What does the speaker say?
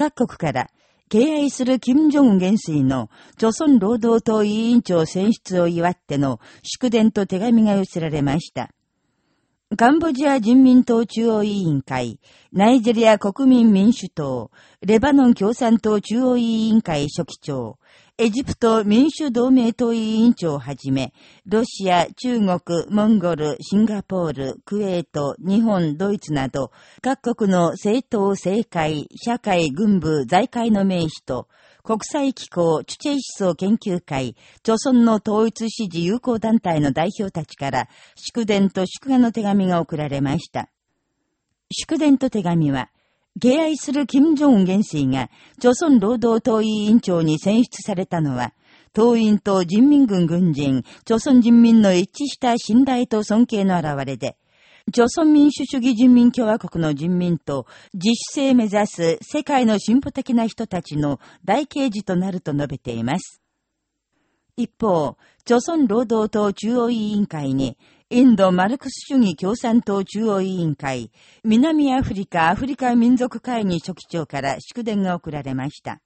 各国から、敬愛する金正恩元帥の、朝鮮労働党委員長選出を祝っての祝電と手紙が寄せられました。カンボジア人民党中央委員会、ナイジェリア国民民主党、レバノン共産党中央委員会書記長、エジプト民主同盟党委員長をはじめ、ロシア、中国、モンゴル、シンガポール、クウェート、日本、ドイツなど、各国の政党、政界、社会、軍部、財界の名士と、国際機構、チュチェイ思想研究会、朝鮮の統一支持友好団体の代表たちから、祝電と祝賀の手紙が送られました。祝電と手紙は、敬愛する金正恩元帥が、朝鮮労働党委員長に選出されたのは、党員と人民軍軍人、朝鮮人民の一致した信頼と尊敬の表れで、朝鮮民主主義人民共和国の人民と自主性目指す世界の進歩的な人たちの大啓示となると述べています。一方、朝鮮労働党中央委員会に、インド・マルクス主義共産党中央委員会、南アフリカ・アフリカ民族会議書記長から祝電が送られました。